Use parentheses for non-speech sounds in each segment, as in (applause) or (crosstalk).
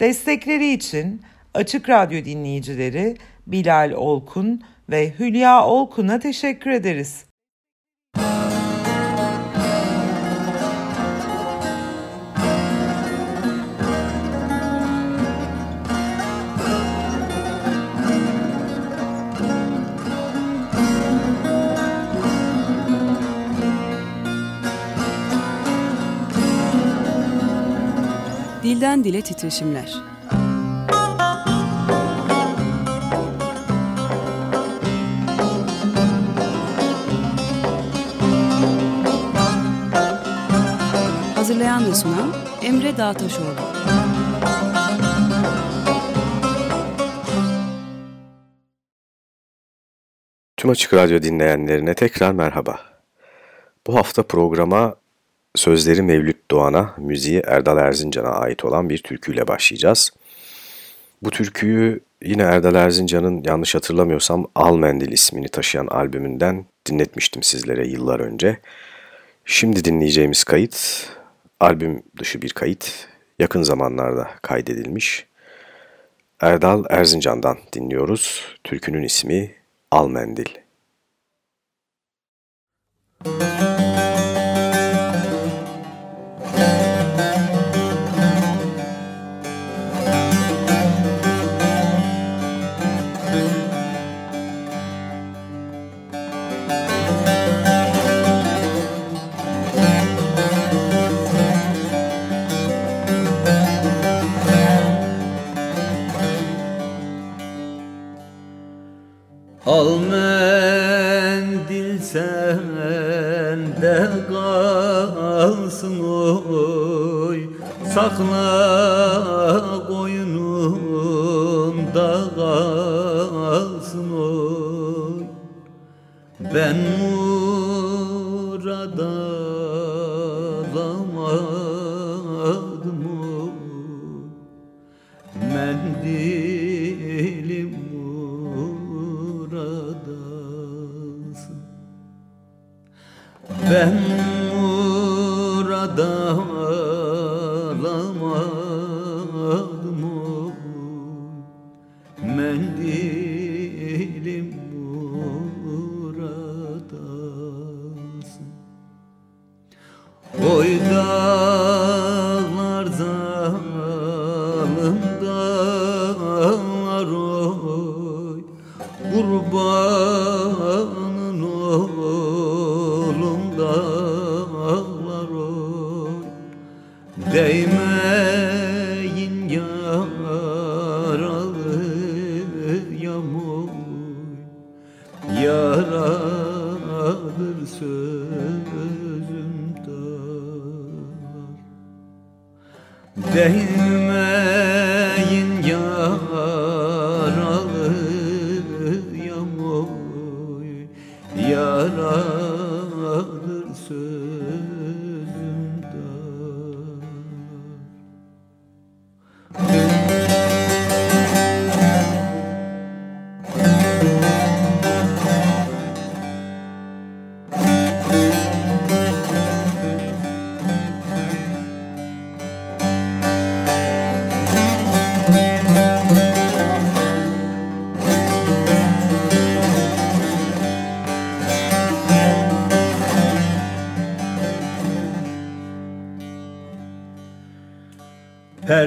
Destekleri için Açık Radyo dinleyicileri Bilal Olkun ve Hülya Olkun'a teşekkür ederiz. Dilden Dile Titreşimler Hazırlayan ve sunan Emre Dağtaşoğlu Tüm Açık Radyo dinleyenlerine tekrar merhaba. Bu hafta programa Sözleri Mevlüt Doğan'a, müziği Erdal Erzincan'a ait olan bir türküyle başlayacağız. Bu türküyü yine Erdal Erzincan'ın yanlış hatırlamıyorsam Al Mendil ismini taşıyan albümünden dinletmiştim sizlere yıllar önce. Şimdi dinleyeceğimiz kayıt, albüm dışı bir kayıt, yakın zamanlarda kaydedilmiş. Erdal Erzincan'dan dinliyoruz. Türkünün ismi Al Mendil. Müzik Al mendil sende kalsın oy. Sakla koynunda kalsın oy. Ben murada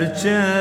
见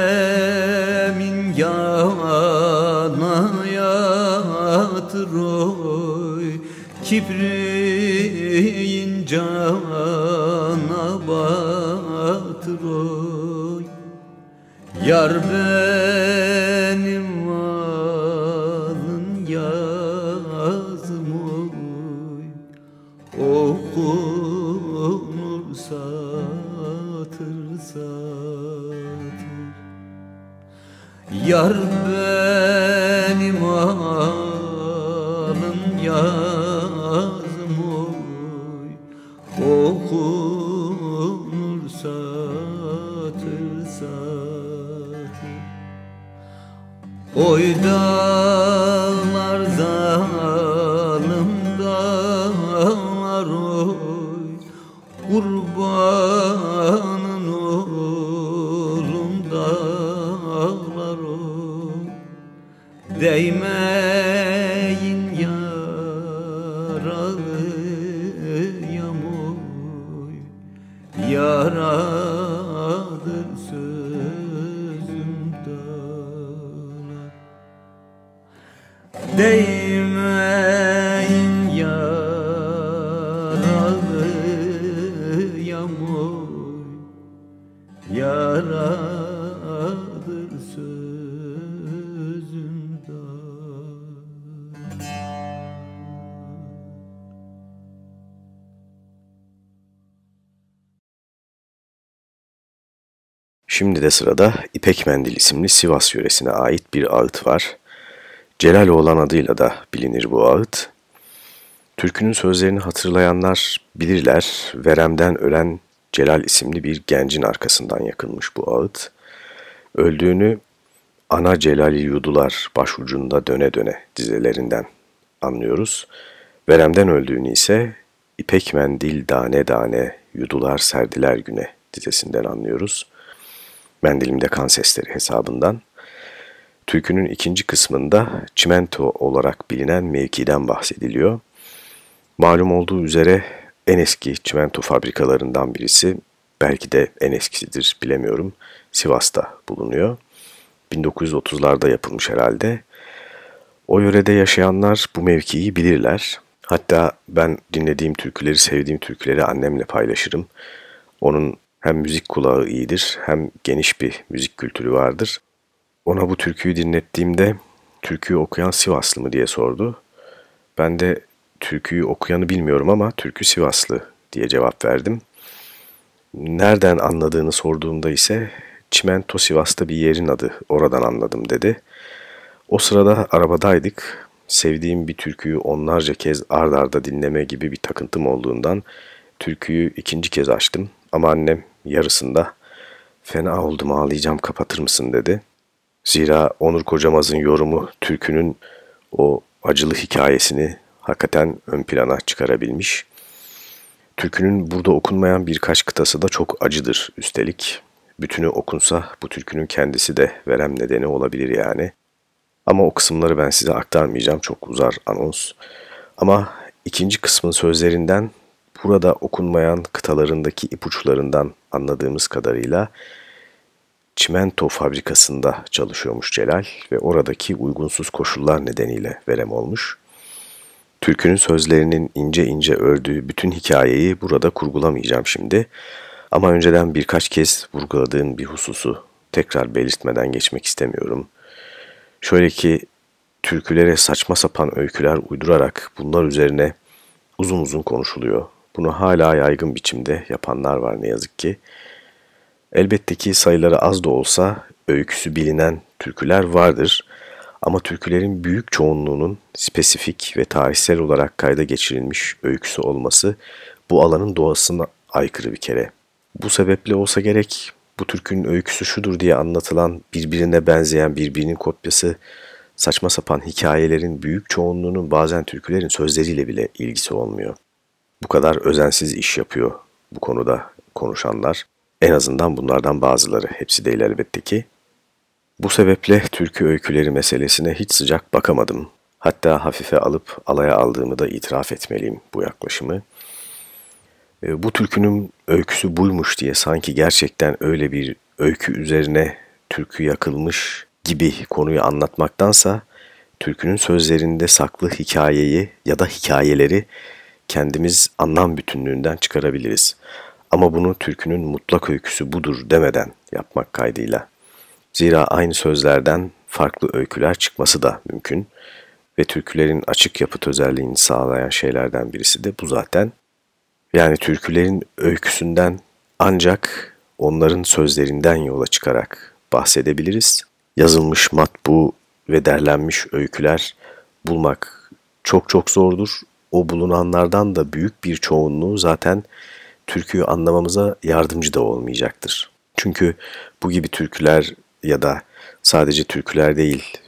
sözüm Şimdi de sırada İpek Mendil isimli Sivas yöresine ait bir ağıt var. Celaloğlan adıyla da bilinir bu ağıt. Türkünün sözlerini hatırlayanlar bilirler, Verem'den ölen Celal isimli bir gencin arkasından yakılmış bu ağıt. Öldüğünü Ana Celal'i yudular başucunda döne döne dizelerinden anlıyoruz. Verem'den öldüğünü ise İpek mendil dane dane yudular serdiler güne dizesinden anlıyoruz. Mendilimde kan sesleri hesabından. Türkünün ikinci kısmında çimento olarak bilinen mevkiden bahsediliyor. Malum olduğu üzere en eski çimento fabrikalarından birisi, belki de en eskisidir bilemiyorum, Sivas'ta bulunuyor. 1930'larda yapılmış herhalde. O yörede yaşayanlar bu mevkiyi bilirler. Hatta ben dinlediğim türküleri, sevdiğim türküleri annemle paylaşırım. Onun hem müzik kulağı iyidir hem geniş bir müzik kültürü vardır. Ona bu türküyü dinlettiğimde türküyü okuyan Sivaslı mı diye sordu. Ben de türküyü okuyanı bilmiyorum ama türkü Sivaslı diye cevap verdim. Nereden anladığını sorduğumda ise Çimento Sivas'ta bir yerin adı oradan anladım dedi. O sırada arabadaydık. Sevdiğim bir türküyü onlarca kez ard arda dinleme gibi bir takıntım olduğundan türküyü ikinci kez açtım. Ama annem yarısında fena oldum ağlayacağım kapatır mısın dedi. Zira Onur Kocamaz'ın yorumu türkünün o acılı hikayesini hakikaten ön plana çıkarabilmiş. Türkünün burada okunmayan birkaç kıtası da çok acıdır üstelik. Bütünü okunsa bu türkünün kendisi de verem nedeni olabilir yani. Ama o kısımları ben size aktarmayacağım çok uzar anons. Ama ikinci kısmın sözlerinden burada okunmayan kıtalarındaki ipuçlarından anladığımız kadarıyla çimento fabrikasında çalışıyormuş Celal ve oradaki uygunsuz koşullar nedeniyle verem olmuş. Türkünün sözlerinin ince ince ördüğü bütün hikayeyi burada kurgulamayacağım şimdi. Ama önceden birkaç kez vurguladığım bir hususu tekrar belirtmeden geçmek istemiyorum. Şöyle ki türkülere saçma sapan öyküler uydurarak bunlar üzerine uzun uzun konuşuluyor. Bunu hala yaygın biçimde yapanlar var ne yazık ki. Elbette ki sayıları az da olsa öyküsü bilinen türküler vardır. Ama türkülerin büyük çoğunluğunun spesifik ve tarihsel olarak kayda geçirilmiş öyküsü olması bu alanın doğasına aykırı bir kere. Bu sebeple olsa gerek bu türkünün öyküsü şudur diye anlatılan birbirine benzeyen birbirinin kopyası saçma sapan hikayelerin büyük çoğunluğunun bazen türkülerin sözleriyle bile ilgisi olmuyor. Bu kadar özensiz iş yapıyor bu konuda konuşanlar. En azından bunlardan bazıları, hepsi değil elbette ki. Bu sebeple türkü öyküleri meselesine hiç sıcak bakamadım. Hatta hafife alıp alaya aldığımı da itiraf etmeliyim bu yaklaşımı. E, bu türkünün öyküsü buymuş diye sanki gerçekten öyle bir öykü üzerine türkü yakılmış gibi konuyu anlatmaktansa türkünün sözlerinde saklı hikayeyi ya da hikayeleri kendimiz anlam bütünlüğünden çıkarabiliriz. Ama bunu türkünün mutlak öyküsü budur demeden yapmak kaydıyla. Zira aynı sözlerden farklı öyküler çıkması da mümkün ve türkülerin açık yapıt özelliğini sağlayan şeylerden birisi de bu zaten. Yani türkülerin öyküsünden ancak onların sözlerinden yola çıkarak bahsedebiliriz. Yazılmış matbu ve derlenmiş öyküler bulmak çok çok zordur. O bulunanlardan da büyük bir çoğunluğu zaten türküyü anlamamıza yardımcı da olmayacaktır. Çünkü bu gibi türküler ya da sadece türküler değil,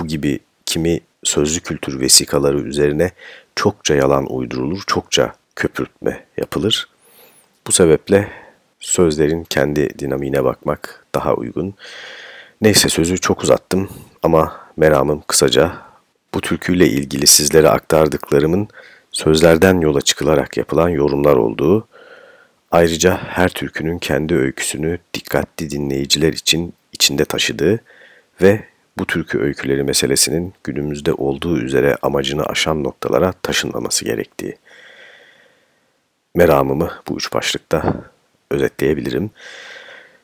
bu gibi kimi sözlü kültür vesikaları üzerine çokça yalan uydurulur, çokça köpürtme yapılır. Bu sebeple sözlerin kendi dinamiğine bakmak daha uygun. Neyse sözü çok uzattım ama meramım kısaca bu türküyle ilgili sizlere aktardıklarımın sözlerden yola çıkılarak yapılan yorumlar olduğu, ayrıca her türkünün kendi öyküsünü dikkatli dinleyiciler için içinde taşıdığı ve bu türkü öyküleri meselesinin günümüzde olduğu üzere amacını aşan noktalara taşınmaması gerektiği. Meramımı bu üç başlıkta özetleyebilirim.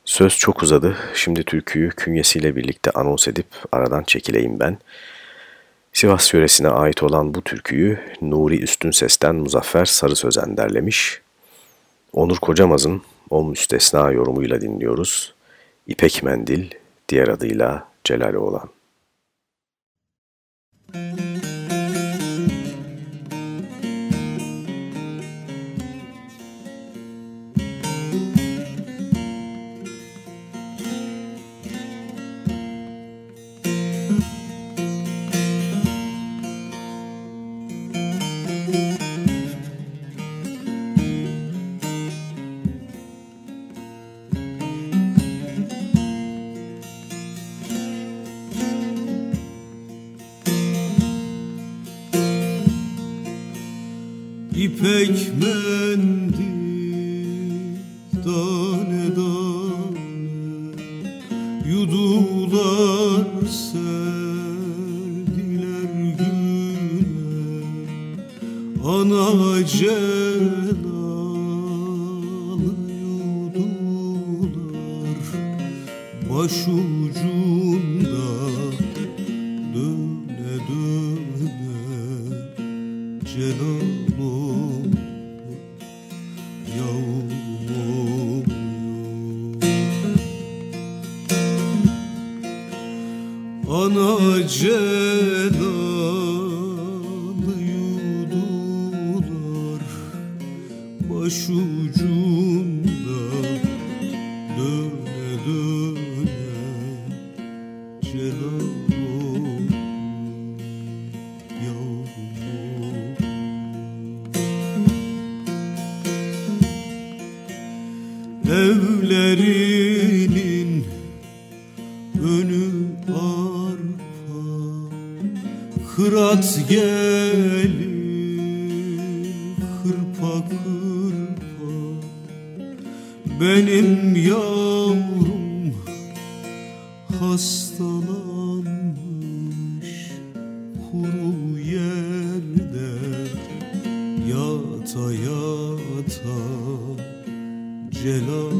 Söz çok uzadı. Şimdi türküyü künyesiyle birlikte anons edip aradan çekileyim ben. Sivas yöresine ait olan bu türküyü Nuri Üstün Ses'ten Muzaffer Sarı Sözen derlemiş. Onur Kocamaz'ın o müstesna yorumuyla dinliyoruz. İpek Mendil, diğer adıyla Celal Oğlan. Müzik تا یا تا جلو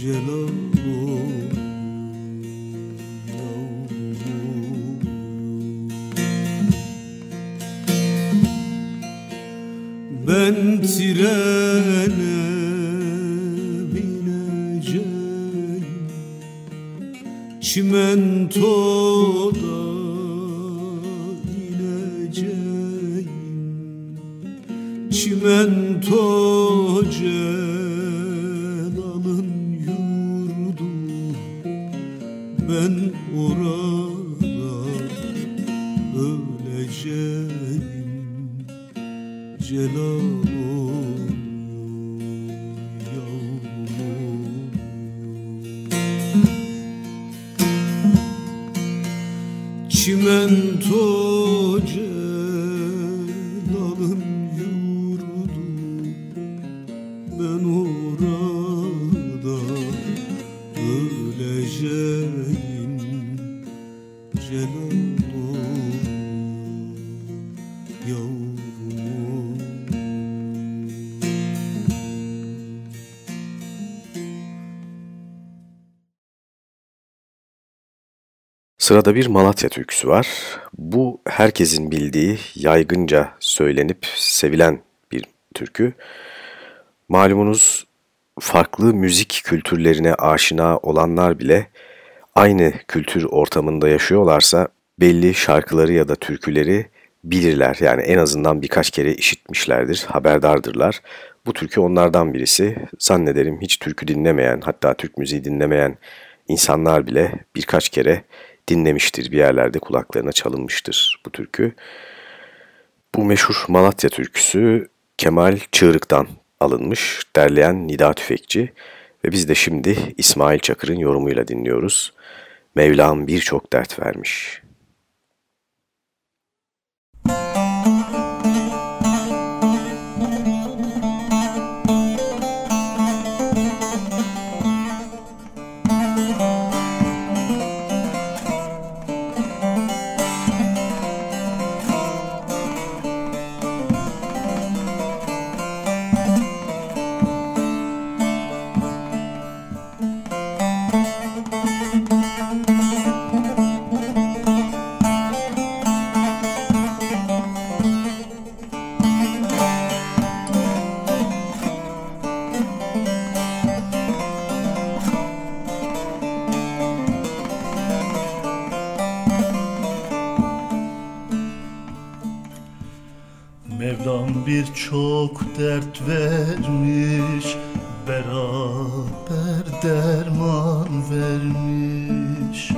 Celal Ben trene bineceğim. Çimentoda Sırada bir Malatya türküsü var. Bu herkesin bildiği, yaygınca söylenip sevilen bir türkü. Malumunuz farklı müzik kültürlerine aşina olanlar bile aynı kültür ortamında yaşıyorlarsa belli şarkıları ya da türküleri bilirler. Yani en azından birkaç kere işitmişlerdir, haberdardırlar. Bu türkü onlardan birisi. Zannederim hiç türkü dinlemeyen, hatta Türk müziği dinlemeyen insanlar bile birkaç kere dinlemiştir, bir yerlerde kulaklarına çalınmıştır bu türkü. Bu meşhur Malatya türküsü Kemal Çığırık'tan alınmış, derleyen Nida Tüfekçi ve biz de şimdi İsmail Çakır'ın yorumuyla dinliyoruz. Mevlam birçok dert vermiş.'' Dert vermiş Beraber derman vermiş.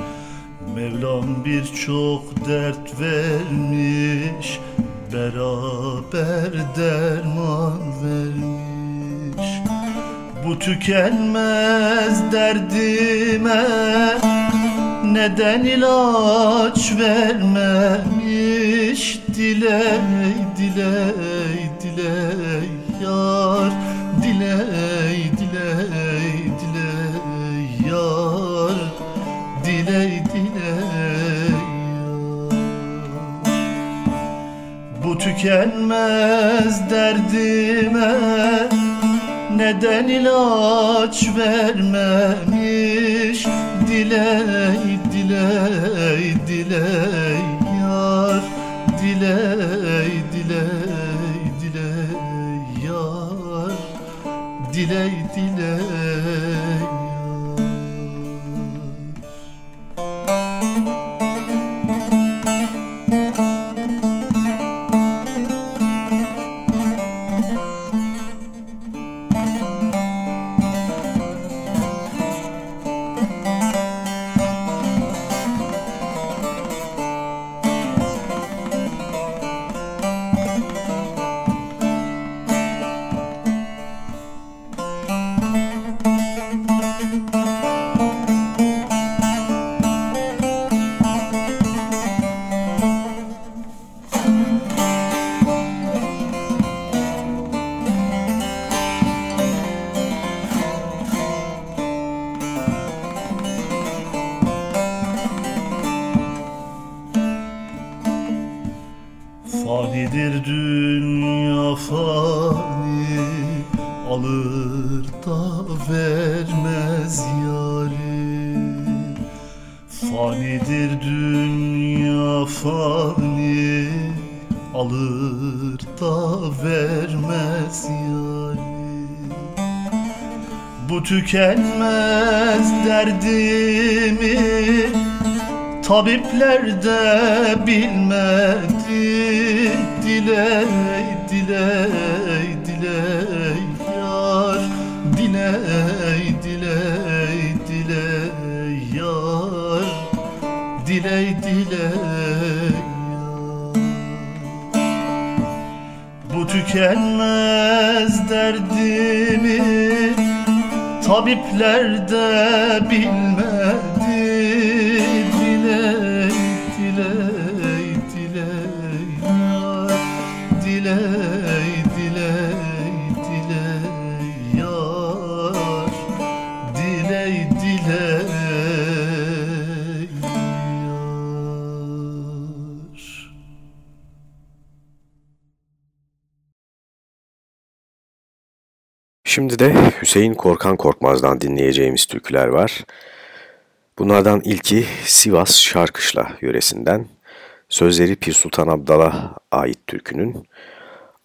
Mevlam birçok dert vermiş Beraber derman vermiş. Bu tükenmez derdime Neden ilaç vermemiş? Diley diley tükenmez derdime. Neden ilaç vermemiş? Diley diley diley yar. Diley diley diley yar. Diley diley tükenmez derdimi Tabipler de bilmedi. Diley, diley, diley yar Diley, diley, diley yar Diley, diley Bu tükenmez derdimi Tabipler de bilmedi Şimdi de Hüseyin Korkan Korkmaz'dan dinleyeceğimiz türküler var. Bunlardan ilki Sivas Şarkışla yöresinden. Sözleri Pir Sultan Abdal'a ait türkünün.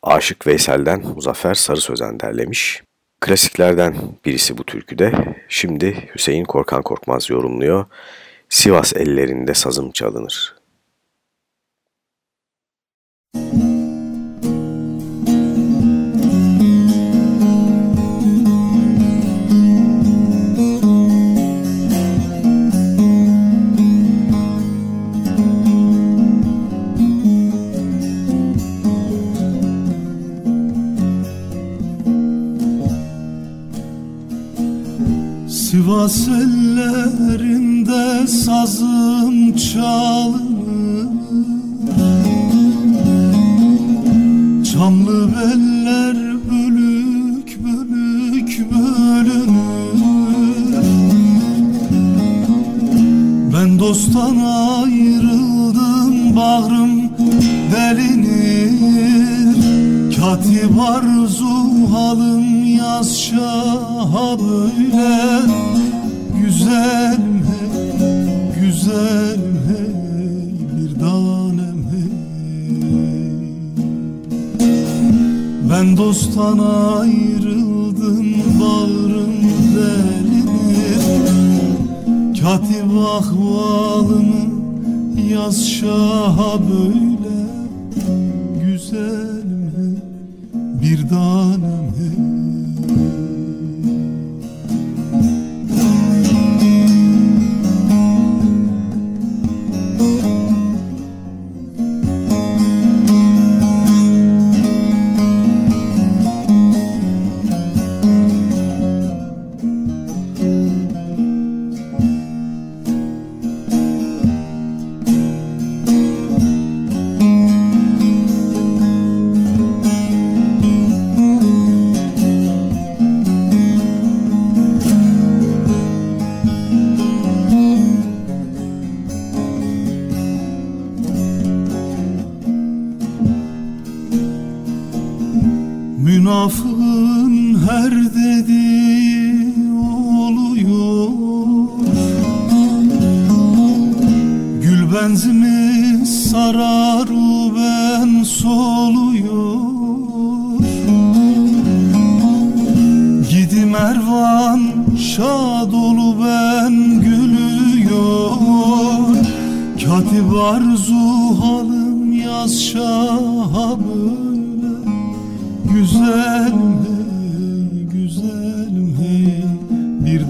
Aşık Veysel'den Muzaffer Sarı Sözen derlemiş. Klasiklerden birisi bu türküde. Şimdi Hüseyin Korkan Korkmaz yorumluyor. Sivas ellerinde sazım çalınır. Sivas ellerinde sazım çalınır. Çamlı beller bölük bölük bölünür. Ben dosttan ayrıldım bağrım Katip arzu halım yaz şaha böyle. Güzel hey, güzel hey bir tanem hey. Ben dosttan ayrıldım bağrım delinir Katip ahvalımı yaz şaha böyle. Güzel bir tanem. Münafığın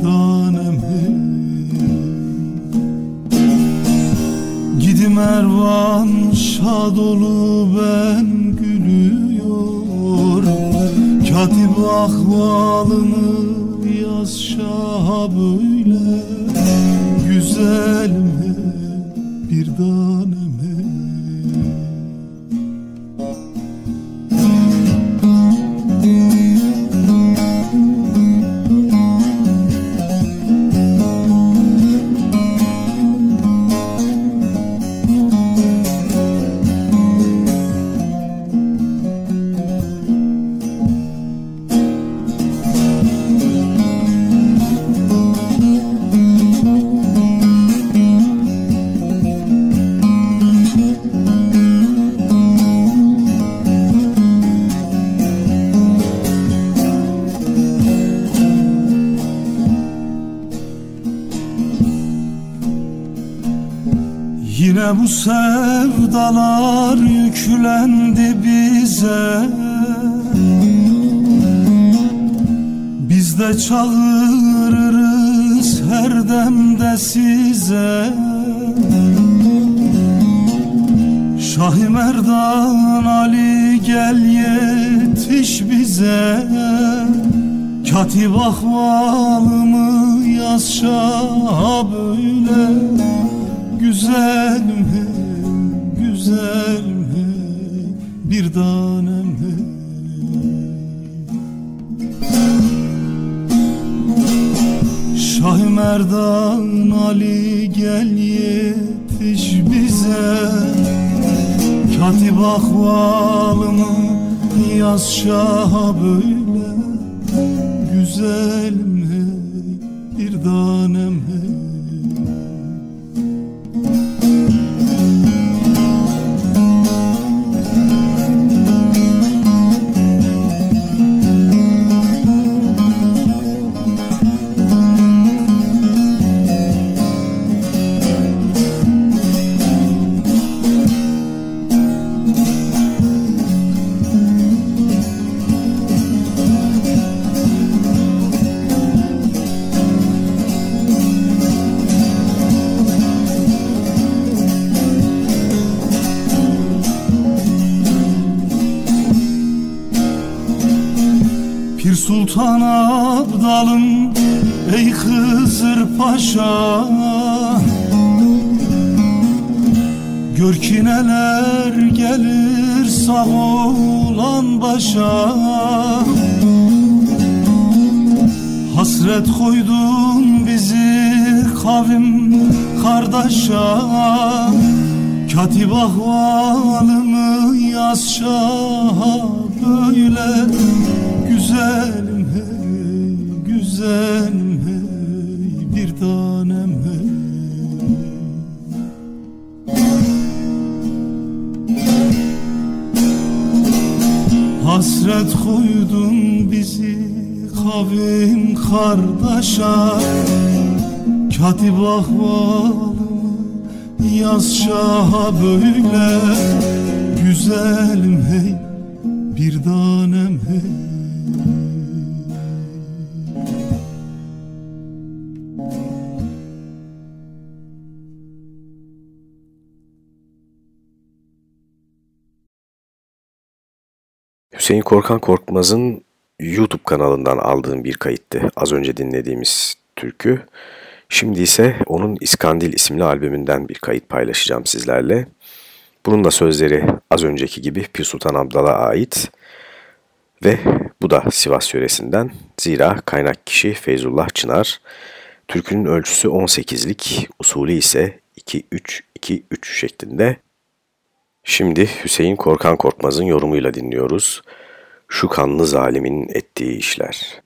Hey Gidim Ervan şad olu ben gülüyor. Katip ahvalını yaz şaha böyle Güzelim hey, bir tanem yetiş bize. Katip ahvalımı yaz şah böyle. Güzel mi bir tanem. mi Sultan Abdalım ey Hızır Paşa. Gör ki neler gelir sağ olan başa. Hasret koydun bizi kavim kardeşa. Katip ahvalımı yaz şaha böyle Güzelim hey, güzelim hey, bir tanem hey. Hasret koydun bizi kavim kardeşa Katip ahvalımı yaz şaha böyle. Güzelim hey bir tanem Hüseyin Korkan Korkmaz'ın YouTube kanalından aldığım bir kayıttı az önce dinlediğimiz türkü. Şimdi ise onun İskandil isimli albümünden bir kayıt paylaşacağım sizlerle. Bunun da sözleri az önceki gibi Pir Sultan Abdal'a ait ve bu da Sivas yöresinden. Zira kaynak kişi Feyzullah Çınar. Türkünün ölçüsü 18'lik, usulü ise 2-3-2-3 şeklinde. Şimdi Hüseyin Korkan Korkmaz'ın yorumuyla dinliyoruz. Şu kanlı zalimin ettiği işler.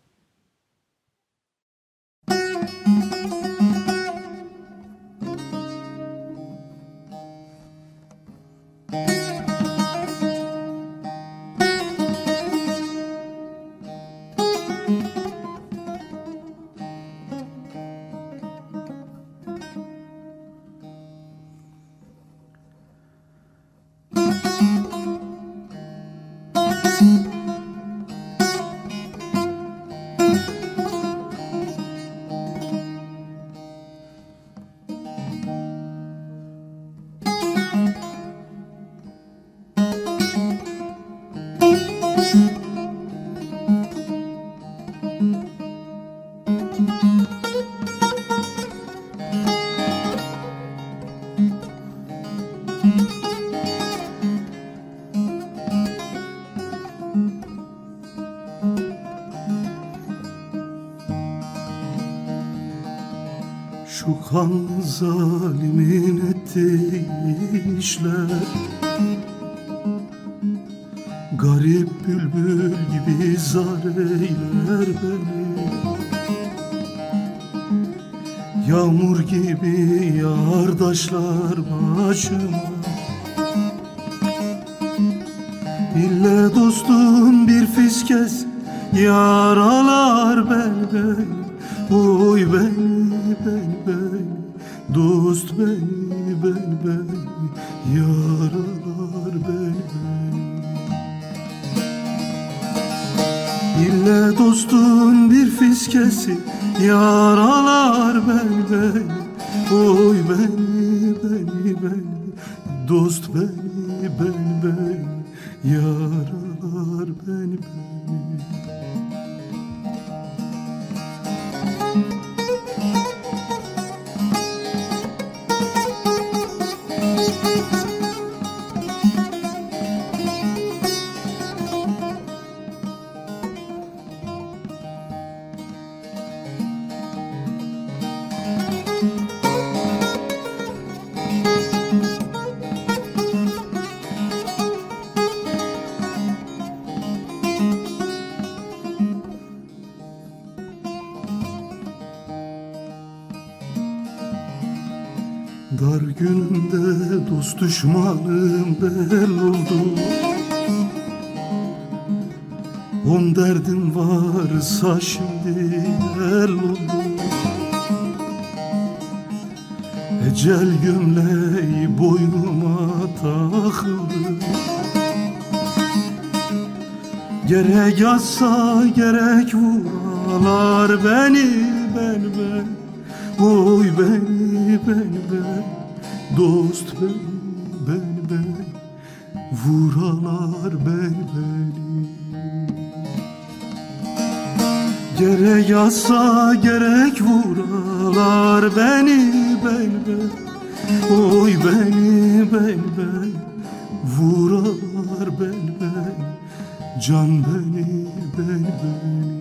Şu kan zalimin ettiği işler. Garip bülbül gibi zar eyler beni. Yağmur gibi yağar taşlar başıma. İlle dostum bir fiskes yaralar bel bel Oy beni beni beni dost beni beni beni Yaralar beni İlle dostun bir fiskesi Yaralar beni beni boynuma takıldı. Gerek yazsa gerek vuralar beni ben ben. Oy beni beni ben. Dost beni beni ben. Vuralar beni beni. Gerek yazsa gerek vuralar beni ben ben Oy beni ben ben Vuralar ben ben Can beni ben beni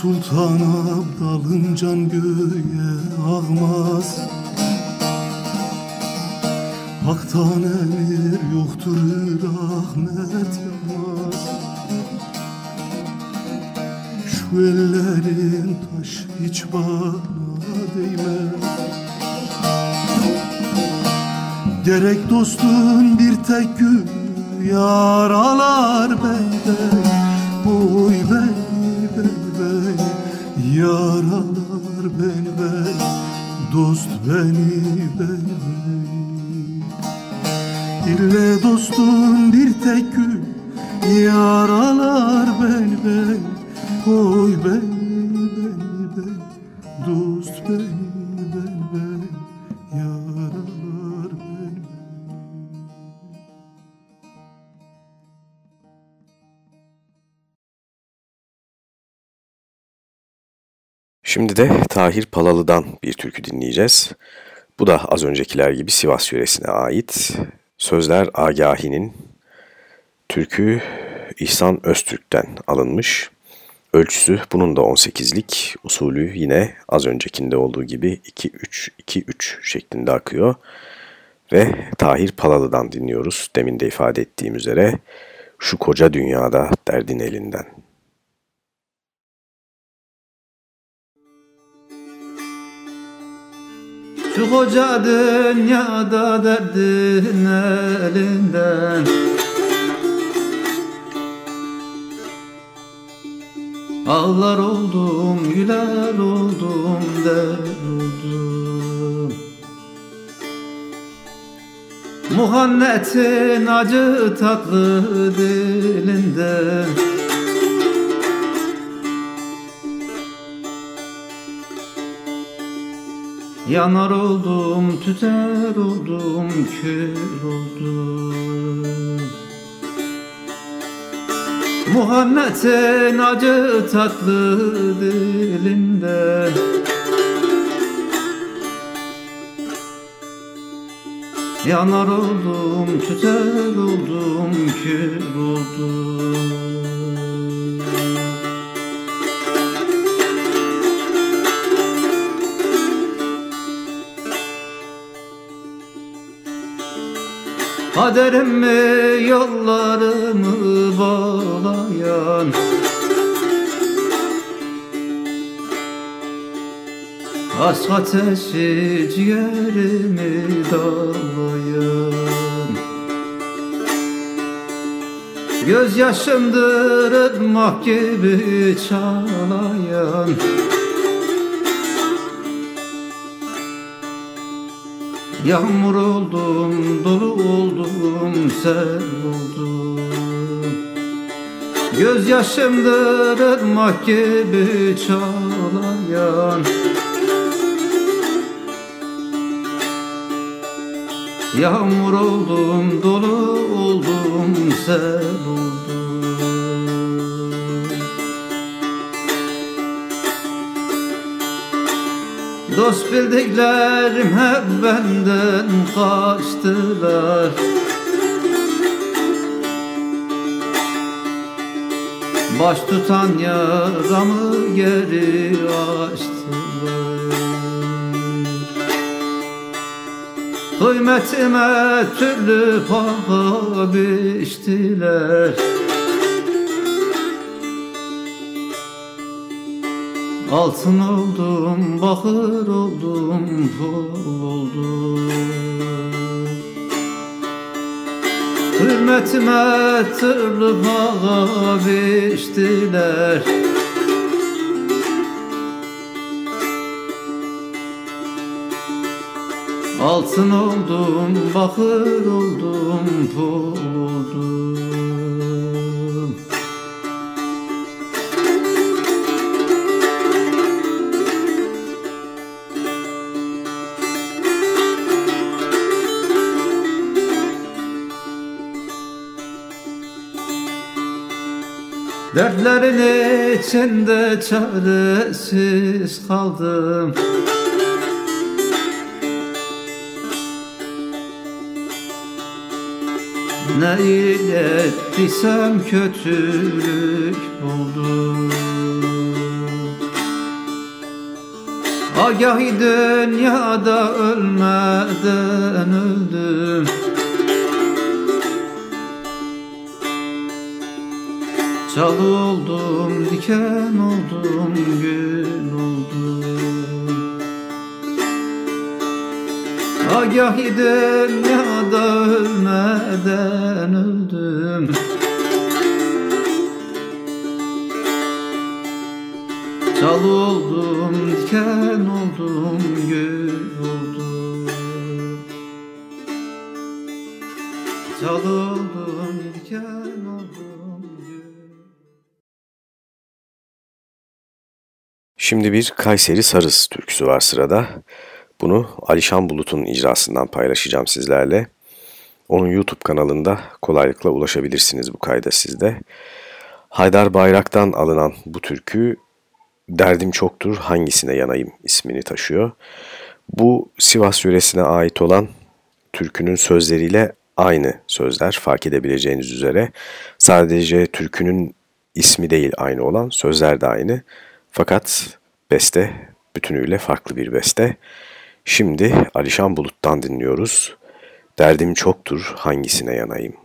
Pir Sultan Abdal'ın can göğe ağmaz. Hak'tan emir yoktur rahmet yağmaz. Şu ellerin taş hiç bana değmez. Gerek dostun bir tek gün yaralar benden Oy beni beni beni yaralar beni beni Dost beni beni beni İlle dostun bir tek gün yaralar beni beni Oy beni Şimdi de Tahir Palalı'dan bir türkü dinleyeceğiz. Bu da az öncekiler gibi Sivas yöresine ait. Sözler Agahi'nin, türkü İhsan Öztürk'ten alınmış. Ölçüsü bunun da 18'lik, usulü yine az öncekinde olduğu gibi 2-3-2-3 şeklinde akıyor. Ve Tahir Palalı'dan dinliyoruz demin de ifade ettiğim üzere şu koca dünyada derdin elinden. Şu koca dünyada derdin elinden. Ağlar oldum, güler oldum, der oldum. Muhannetin acı tatlı dilinden Yanar oldum, tüter oldum, kül oldum. Muhammed'in acı tatlı dilinde Yanar oldum, tüter oldum, kül oldum Kaderimi yollarımı bağlayan. Aşk ateşi ciğerimi dağlayan. Göz yaşımdır ırmak gibi çalayan Yağmur oldum, dolu oldum, sel oldum. Göz yaşımdır ırmak gibi çalayan. Yağmur oldum, dolu oldum, sel oldum Dost bildiklerim hep benden kaçtılar. Baş tutan yaramı geri açtılar. Kıymetime türlü paha biçtiler Altın oldum, bakır oldum, pul oldum. Hürmetime türlü paha biçtiler Altın oldum, bakır oldum, pul oldum Dertlerin içinde çaresiz kaldım. Ne ile ettiysem kötülük buldum Agahi dünyada ölmeden öldüm Çal oldum, diken oldum, gül oldum. Agahi dünyada ölmeden öldüm. Çal oldum, diken Şimdi bir Kayseri Sarız türküsü var sırada. Bunu Alişan Bulut'un icrasından paylaşacağım sizlerle. Onun YouTube kanalında kolaylıkla ulaşabilirsiniz bu kayda sizde. Haydar Bayrak'tan alınan bu türkü Derdim Çoktur Hangisine Yanayım ismini taşıyor. Bu Sivas yöresine ait olan türkünün sözleriyle aynı sözler fark edebileceğiniz üzere. Sadece türkünün ismi değil aynı olan sözler de aynı. Fakat beste bütünüyle farklı bir beste. Şimdi Alişan Bulut'tan dinliyoruz. Derdim çoktur hangisine yanayım.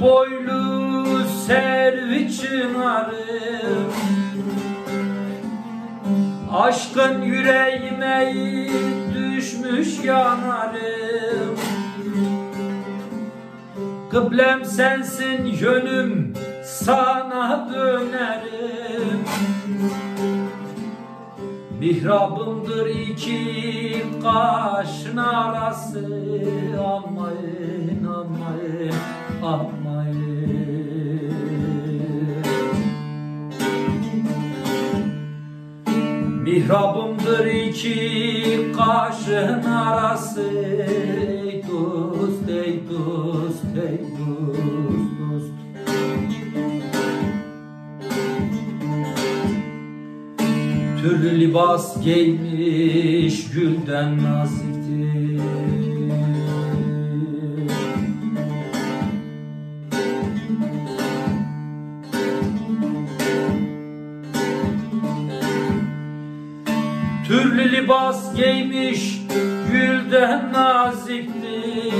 Boylu servi çınarım Aşkın yüreğime düşmüş yanarım. Kıblem sensin yönüm sana dönerim. Mihrabımdır iki kaşın arası. Amayın amayın amayın Mihrabımdır iki kaşın arası. Ey dost ey dost ey dost dost. Türlü libas giymiş gülden naziktir giymiş gülden naziktir.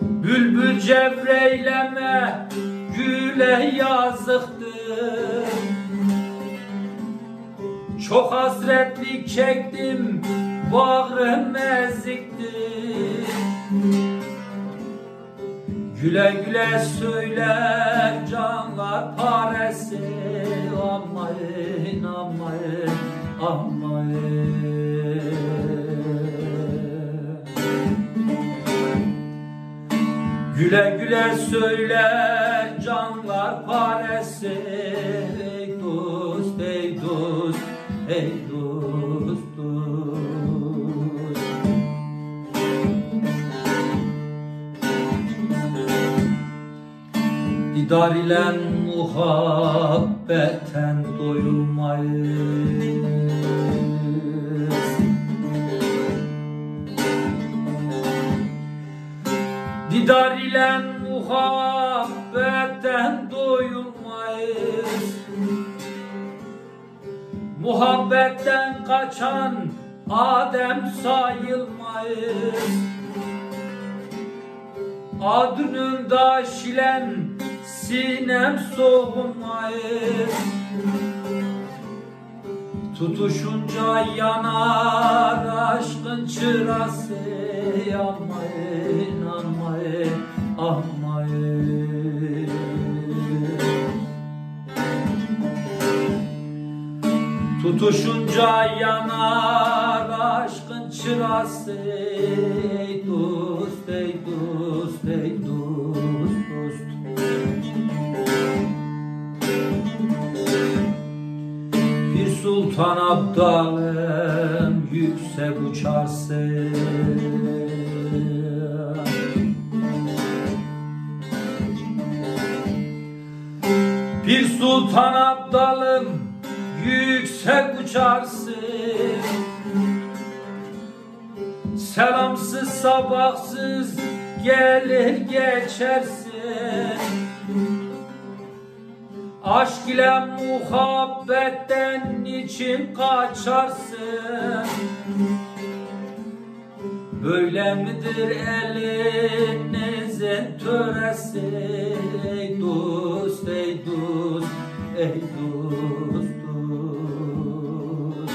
Bülbül cevreyleme güle yazıktır. Çok hasretlik çektim bağrım eziktir Güle güle söyler canlar paresi Amayın amayın Güle güle söyler canlar paresi. Ey dost ey dost ey dost dost Didar ile muhabbetten doyulmayız Didar ile muhabbetten doyulmayız. Muhabbetten kaçan Adem sayılmayız. Adının daşilen sinem soğumayız Tutuşunca yanar aşkın çırası Yanmayın, ahmayın Tutuşunca yanar aşkın çırası Ey dost, ey dost, ey dost, dost. Bir sultan abdalım yüksek uçarsın Bir sultan abdalım yüksek uçarsın Selamsız sabahsız gelir geçersin. Aşk ile muhabbetten niçin kaçarsın? Böyle midir elinizin töresi? Ey dost, ey dost, ey dost, dost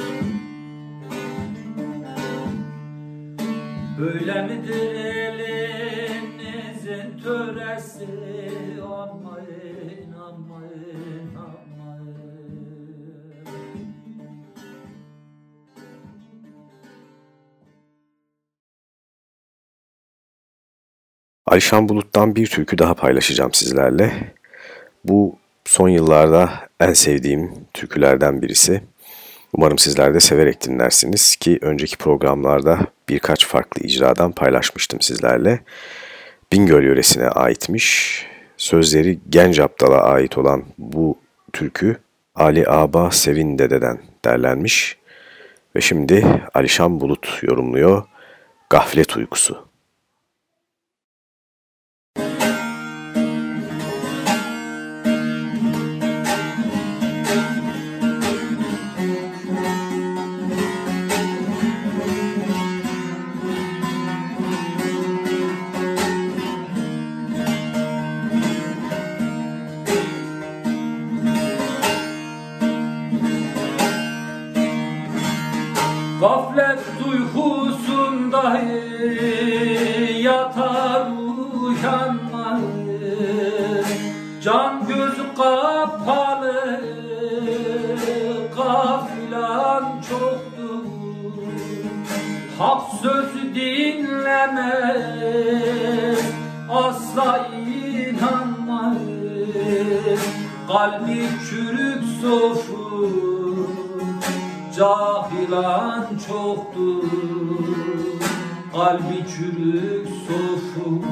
Böyle midir elinizin töresi? Amayın, amayın, amayın Alişan Bulut'tan bir türkü daha paylaşacağım sizlerle. Bu son yıllarda en sevdiğim türkülerden birisi. Umarım sizler de severek dinlersiniz ki önceki programlarda birkaç farklı icradan paylaşmıştım sizlerle. Bingöl yöresine aitmiş. Sözleri Genç Aptal'a ait olan bu türkü Ali Aba Sevin Dede'den derlenmiş ve şimdi Alişan Bulut yorumluyor Gaflet Uykusu. Çoktur Hak sözü dinlemez asla inanmaz Kalbi çürük sofur cahilan çoktur Kalbi çürük sofur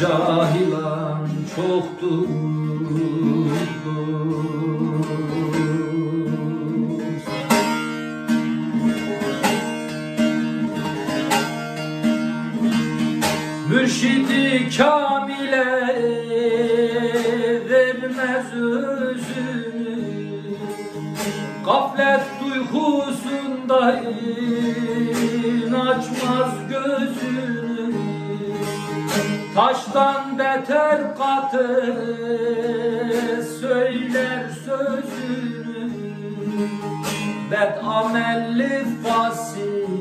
Cahilan çoktur Mürşidi kamile vermez özünü. Gaflet uykusunda açmaz gözünü. Taştan beter katı söyler sözünü. Bet amelli fasil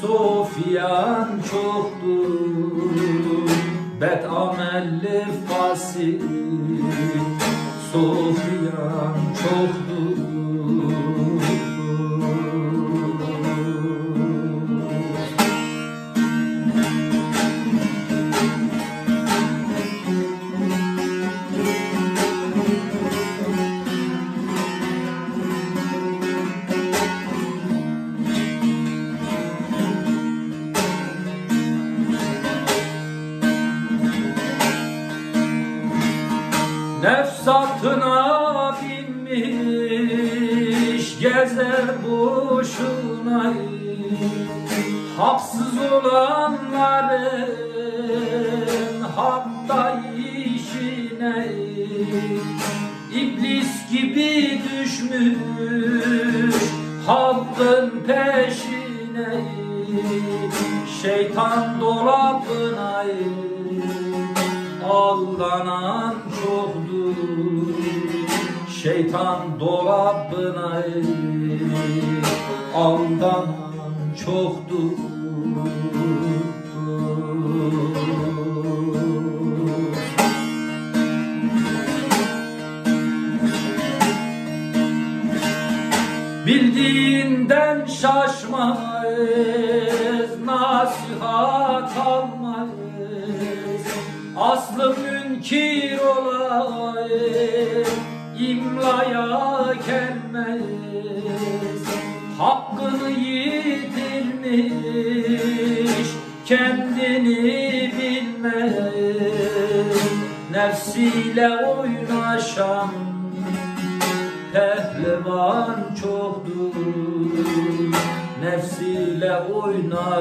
Sofiyan çoktur. Bet amelli fasil. Sofiyan çoktur Nefsatına binmiş gezer boşuna Haksız olanların hakta işine Dolabına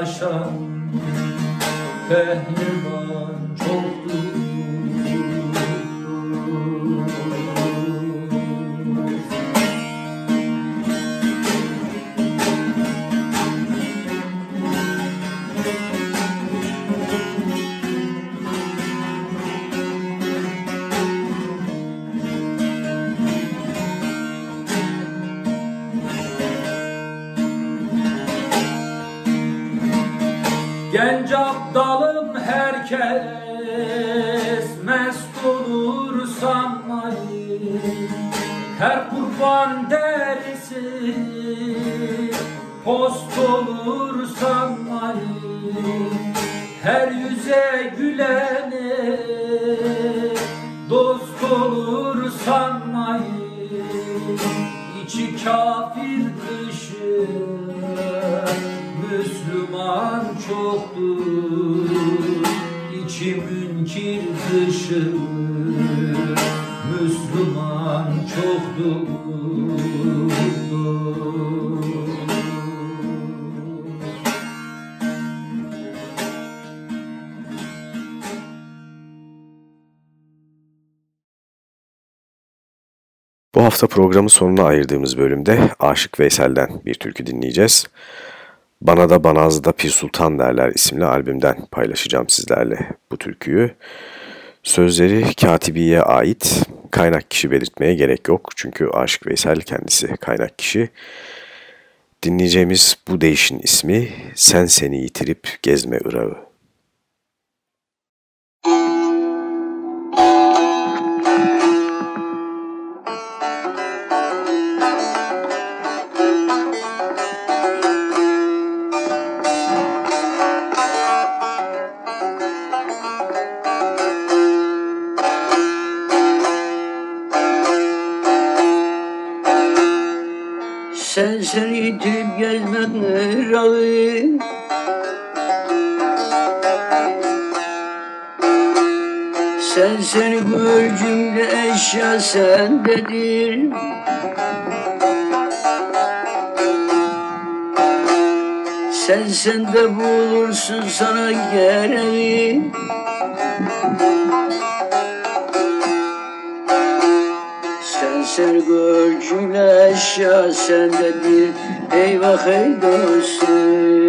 Russia. Sanmayın Her kurban derisi hafta programın sonuna ayırdığımız bölümde Aşık Veysel'den bir türkü dinleyeceğiz. Bana da Banaz'da Pir Sultan derler isimli albümden paylaşacağım sizlerle bu türküyü. Sözleri Katibiye ait, kaynak kişi belirtmeye gerek yok çünkü Aşık Veysel kendisi kaynak kişi. Dinleyeceğimiz bu değişin ismi Sen Seni Yitirip Gezme Irağı. Sen gör cümle eşya sendedir. Sen sende bulursun sana gereği. Sen sen gör cümle eşya sendedir. Eyvah eylesin Adem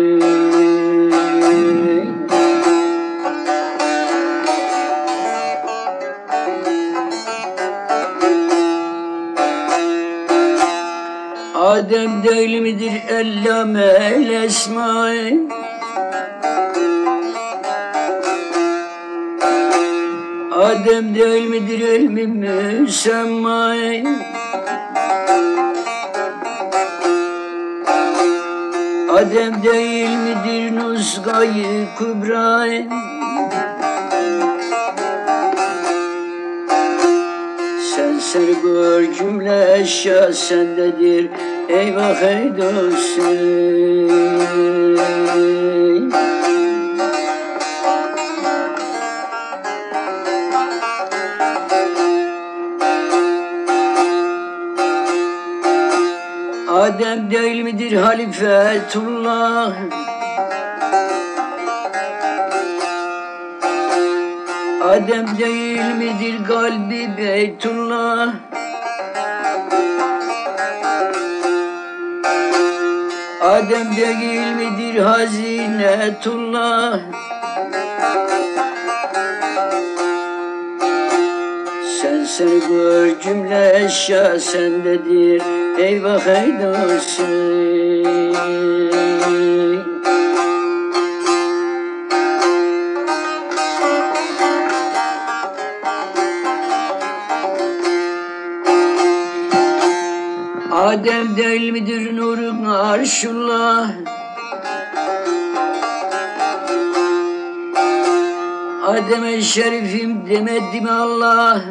değil midir ellame el esmai Adem değil midir ilmi müsemmai Adem değil midir nuskayı kübrayı Sen seni gör cümle eşya sendedir Eyvah eylesin Adem değil midir halifetullah Adem değil midir kalbi Beytullah Adem değil midir hazinetullah? Sen seni gör cümle eşya sendedir Eyvah eylesin Adem değil midir nurun arşullah. Adem'e şerifim demedi mi Allah.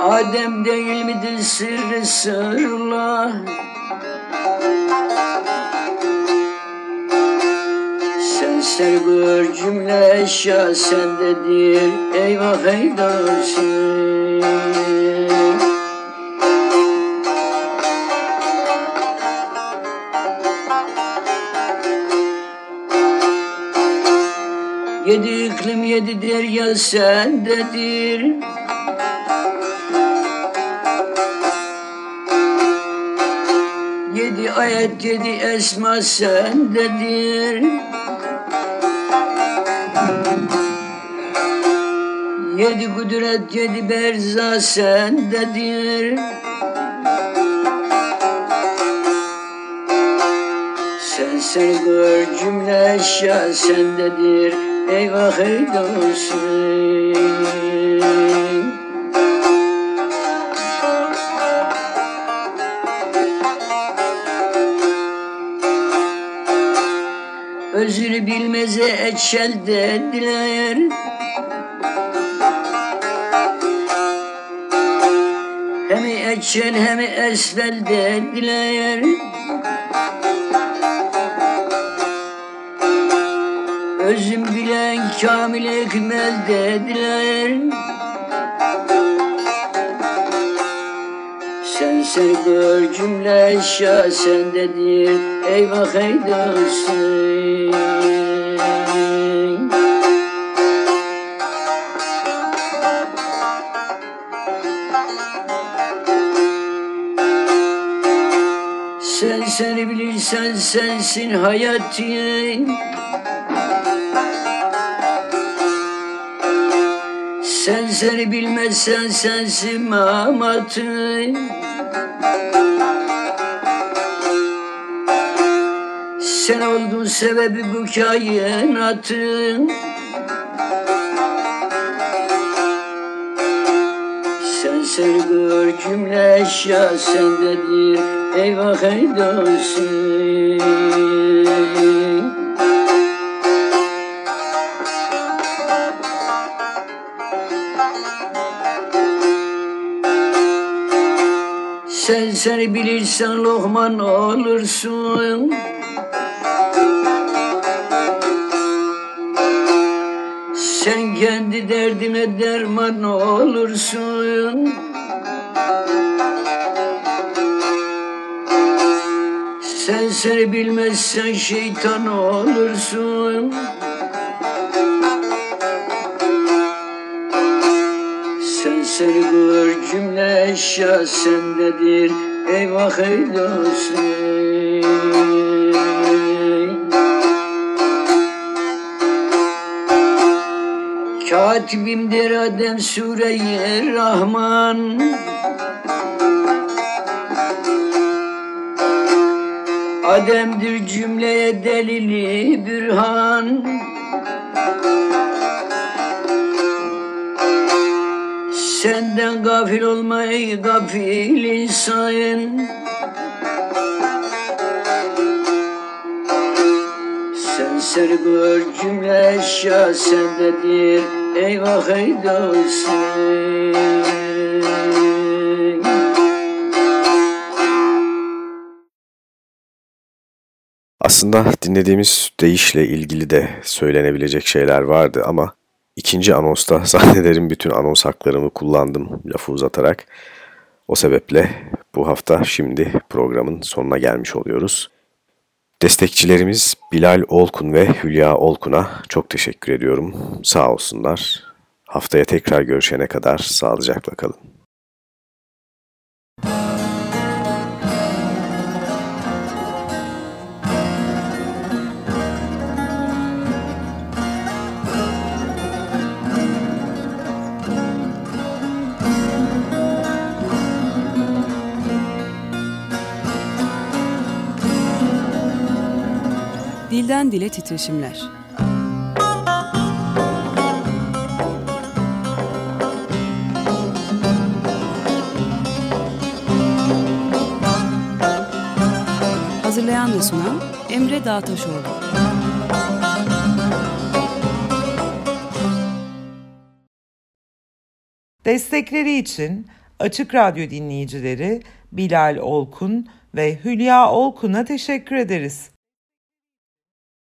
Adem değil midir sırrı sırrullah. Sen ser gör cümle eşya sendedir Eyvah eylesin Yedi iklim yedi derya sendedir. Yedi ayet yedi esma sendedir Yedi kudret yedi berza sendedir. Sen sen gör cümle eşya sendedir Eyvah eylesin Özür bilmeze etşel dediler Etşel hem esfel dediler Özüm bilen kamil ekmel dediler Sen sen gör cümle eşya sendedir Eyvah eydasın Sen seni bilirsen sensin hayatın Sen seni bilmezsen sensin mamatın Sen oldun sebebi bu kainatın Sen seni gör cümle eşya sendedir Eyvah eydolsun Sen seni bilirsen lokman olursun. Sen kendi derdine derman olursun Sen seni bilmezsen şeytan olursun. Sen seni gör cümle eşya sendedir. Eyvah eylesin Katibimdir Adem Sure-i Rahman Adem'dir cümleye delili bürhan. Senden gafil olma ey gafil insan. Sen seni gör cümle eşya sendedir Eyvah eydolsun Aslında dinlediğimiz deyişle ilgili de söylenebilecek şeyler vardı ama ikinci anonsta (laughs) zannederim bütün anons haklarımı kullandım lafı uzatarak. O sebeple bu hafta şimdi programın sonuna gelmiş oluyoruz. Destekçilerimiz Bilal Olkun ve Hülya Olkun'a çok teşekkür ediyorum. Sağ olsunlar. Haftaya tekrar görüşene kadar sağlıcakla kalın. Dilden dile titreşimler. Hazırlayan ve sunan Emre Dağtaşoğlu. Destekleri için Açık Radyo dinleyicileri Bilal Olkun ve Hülya Olkun'a teşekkür ederiz.